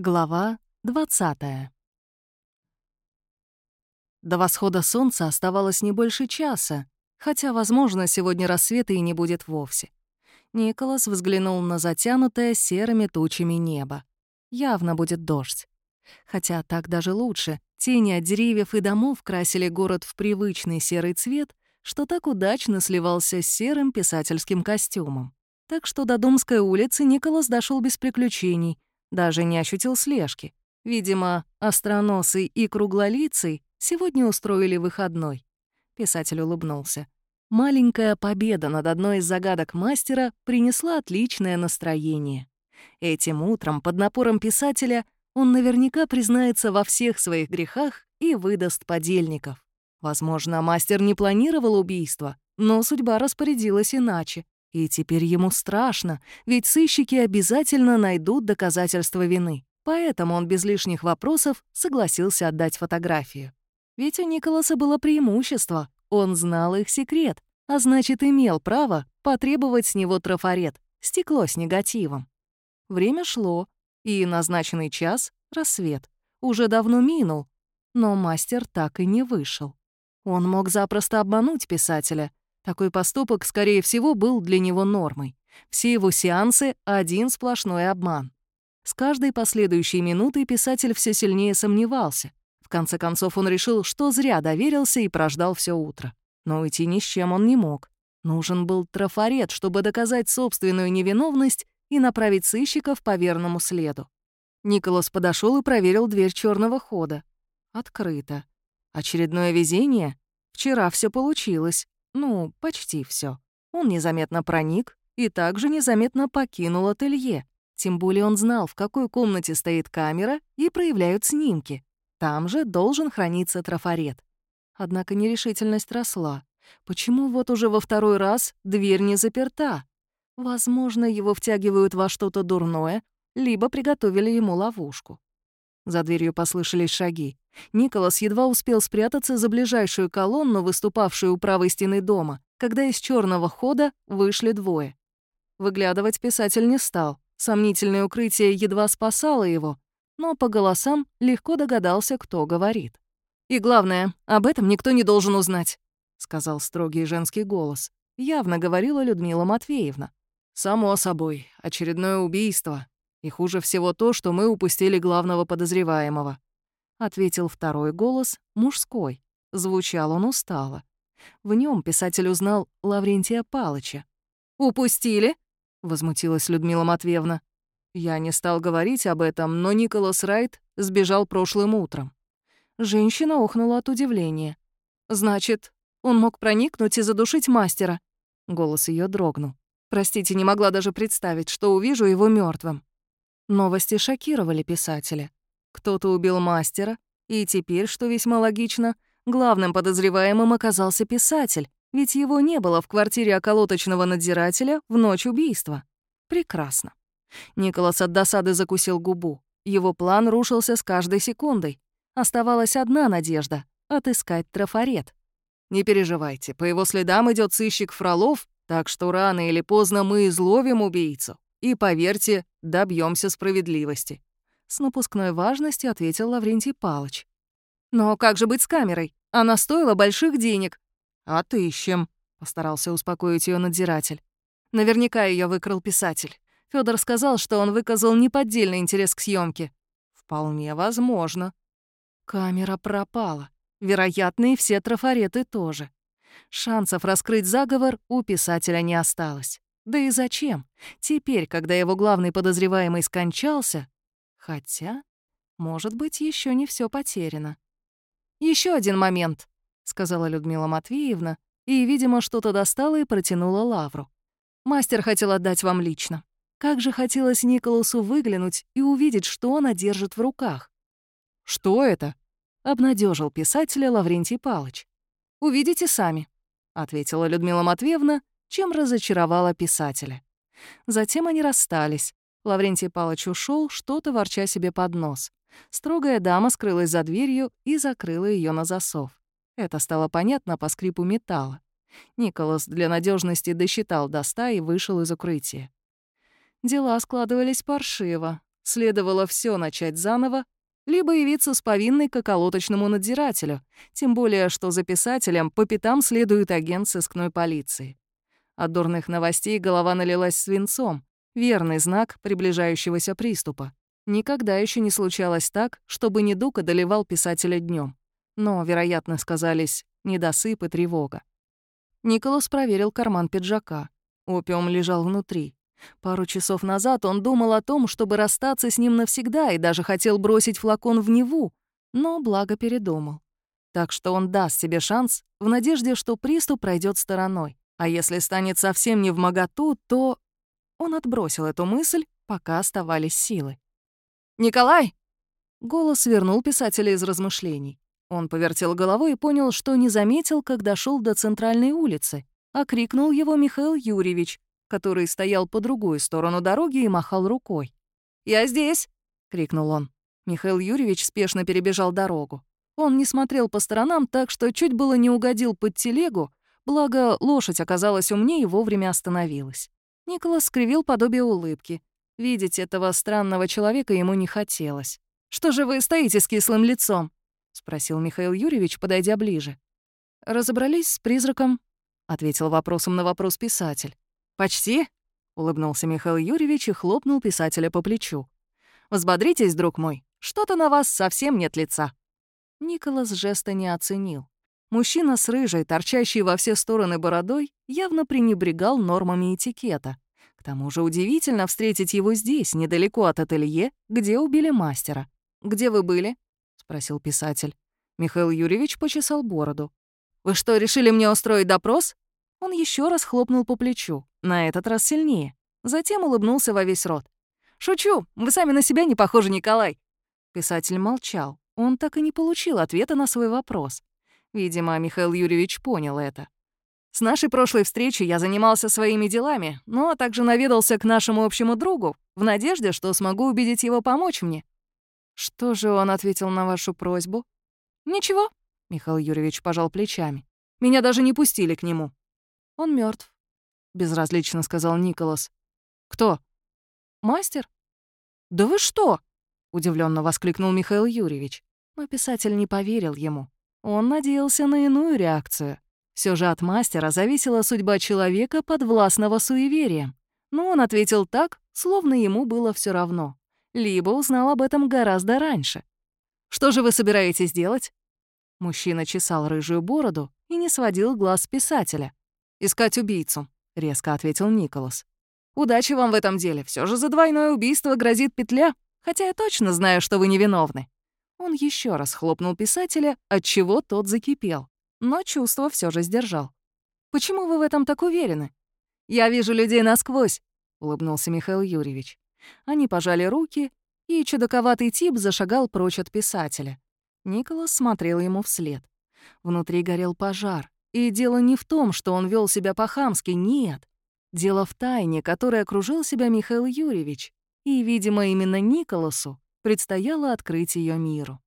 Глава 20 До восхода солнца оставалось не больше часа, хотя, возможно, сегодня рассвета и не будет вовсе. Николас взглянул на затянутое серыми тучами небо. Явно будет дождь. Хотя так даже лучше. Тени от деревьев и домов красили город в привычный серый цвет, что так удачно сливался с серым писательским костюмом. Так что до Домской улицы Николас дошел без приключений — даже не ощутил слежки. Видимо, остроносый и круглолицый сегодня устроили выходной. Писатель улыбнулся. Маленькая победа над одной из загадок мастера принесла отличное настроение. Этим утром, под напором писателя, он наверняка признается во всех своих грехах и выдаст подельников. Возможно, мастер не планировал убийство, но судьба распорядилась иначе. И теперь ему страшно, ведь сыщики обязательно найдут доказательства вины. Поэтому он без лишних вопросов согласился отдать фотографию. Ведь у Николаса было преимущество, он знал их секрет, а значит, имел право потребовать с него трафарет, стекло с негативом. Время шло, и назначенный час — рассвет. Уже давно минул, но мастер так и не вышел. Он мог запросто обмануть писателя, такой поступок, скорее всего, был для него нормой. Все его сеансы — один сплошной обман. С каждой последующей минутой писатель все сильнее сомневался. В конце концов он решил, что зря доверился и прождал все утро. Но уйти ни с чем он не мог. Нужен был трафарет, чтобы доказать собственную невиновность и направить сыщиков по верному следу. Николас подошел и проверил дверь черного хода. Открыто. Очередное везение? Вчера все получилось. Ну, почти все. Он незаметно проник и также незаметно покинул ателье. Тем более он знал, в какой комнате стоит камера и проявляют снимки. Там же должен храниться трафарет. Однако нерешительность росла. Почему вот уже во второй раз дверь не заперта? Возможно, его втягивают во что-то дурное, либо приготовили ему ловушку. За дверью послышались шаги. Николас едва успел спрятаться за ближайшую колонну, выступавшую у правой стены дома, когда из черного хода вышли двое. Выглядывать писатель не стал. Сомнительное укрытие едва спасало его, но по голосам легко догадался, кто говорит. «И главное, об этом никто не должен узнать», — сказал строгий женский голос. Явно говорила Людмила Матвеевна. «Само собой, очередное убийство. И хуже всего то, что мы упустили главного подозреваемого», — ответил второй голос, мужской. Звучал он устало. В нем писатель узнал Лаврентия Палыча. «Упустили?» — возмутилась Людмила Матвеевна. Я не стал говорить об этом, но Николас Райт сбежал прошлым утром. Женщина охнула от удивления. «Значит, он мог проникнуть и задушить мастера?» Голос ее дрогнул. «Простите, не могла даже представить, что увижу его мертвым. Новости шокировали писателя. Кто-то убил мастера, и теперь, что весьма логично, главным подозреваемым оказался писатель, ведь его не было в квартире околоточного надзирателя в ночь убийства. Прекрасно. Николас от досады закусил губу. Его план рушился с каждой секундой. Оставалась одна надежда — отыскать трафарет. «Не переживайте, по его следам идет сыщик Фролов, так что рано или поздно мы изловим убийцу. И, поверьте, добьемся справедливости». С напускной важностью ответил Лаврентий Палыч. «Но как же быть с камерой? Она стоила больших денег». «Отыщем», — постарался успокоить ее надзиратель. Наверняка ее выкрал писатель. Федор сказал, что он выказал неподдельный интерес к съемке. «Вполне возможно». Камера пропала. Вероятно, и все трафареты тоже. Шансов раскрыть заговор у писателя не осталось. Да и зачем? Теперь, когда его главный подозреваемый скончался... Хотя, может быть, еще не все потеряно. Еще один момент», — сказала Людмила Матвеевна, и, видимо, что-то достала и протянула лавру. «Мастер хотел отдать вам лично. Как же хотелось Николасу выглянуть и увидеть, что она держит в руках». «Что это?» — обнадежил писателя Лаврентий Палыч. «Увидите сами», — ответила Людмила Матвеевна чем разочаровала писателя. Затем они расстались. Лаврентий Палыч ушел, что-то ворча себе под нос. Строгая дама скрылась за дверью и закрыла ее на засов. Это стало понятно по скрипу металла. Николас для надежности досчитал до ста и вышел из укрытия. Дела складывались паршиво. Следовало все начать заново, либо явиться с повинной к околоточному надзирателю, тем более, что за писателем по пятам следует агент сыскной полиции. От дурных новостей голова налилась свинцом, верный знак приближающегося приступа. Никогда еще не случалось так, чтобы недуг одолевал писателя днем. Но, вероятно, сказались недосып и тревога. Николас проверил карман пиджака. Опиум лежал внутри. Пару часов назад он думал о том, чтобы расстаться с ним навсегда и даже хотел бросить флакон в Неву, но благо передумал. Так что он даст себе шанс в надежде, что приступ пройдет стороной. А если станет совсем не в моготу, то... Он отбросил эту мысль, пока оставались силы. «Николай!» Голос вернул писателя из размышлений. Он повертел головой и понял, что не заметил, когда шел до центральной улицы. Окрикнул его Михаил Юрьевич, который стоял по другую сторону дороги и махал рукой. «Я здесь!» — крикнул он. Михаил Юрьевич спешно перебежал дорогу. Он не смотрел по сторонам так, что чуть было не угодил под телегу, благо лошадь оказалась умнее и вовремя остановилась. Николас скривил подобие улыбки. Видеть этого странного человека ему не хотелось. «Что же вы стоите с кислым лицом?» — спросил Михаил Юрьевич, подойдя ближе. «Разобрались с призраком?» — ответил вопросом на вопрос писатель. «Почти?» — улыбнулся Михаил Юрьевич и хлопнул писателя по плечу. «Взбодритесь, друг мой, что-то на вас совсем нет лица». Николас жеста не оценил. Мужчина с рыжей, торчащей во все стороны бородой, явно пренебрегал нормами этикета. К тому же удивительно встретить его здесь, недалеко от ателье, где убили мастера. «Где вы были?» — спросил писатель. Михаил Юрьевич почесал бороду. «Вы что, решили мне устроить допрос?» Он еще раз хлопнул по плечу, на этот раз сильнее. Затем улыбнулся во весь рот. «Шучу, вы сами на себя не похожи, Николай». Писатель молчал. Он так и не получил ответа на свой вопрос. Видимо, Михаил Юрьевич понял это. С нашей прошлой встречи я занимался своими делами, но также наведался к нашему общему другу в надежде, что смогу убедить его помочь мне. Что же он ответил на вашу просьбу? Ничего, Михаил Юрьевич пожал плечами. Меня даже не пустили к нему. Он мертв, безразлично сказал Николас. Кто? Мастер? Да вы что? удивленно воскликнул Михаил Юрьевич. Но писатель не поверил ему. Он надеялся на иную реакцию. Все же от мастера зависела судьба человека, подвластного суеверием. Но он ответил так, словно ему было все равно. Либо узнал об этом гораздо раньше. «Что же вы собираетесь делать?» Мужчина чесал рыжую бороду и не сводил глаз писателя. «Искать убийцу», — резко ответил Николас. «Удачи вам в этом деле. Все же за двойное убийство грозит петля, хотя я точно знаю, что вы невиновны». Он еще раз хлопнул писателя, от чего тот закипел, но чувство все же сдержал. «Почему вы в этом так уверены?» «Я вижу людей насквозь», — улыбнулся Михаил Юрьевич. Они пожали руки, и чудаковатый тип зашагал прочь от писателя. Николас смотрел ему вслед. Внутри горел пожар, и дело не в том, что он вел себя по-хамски, нет. Дело в тайне, которой окружил себя Михаил Юрьевич. И, видимо, именно Николасу предстояло открыть ее миру.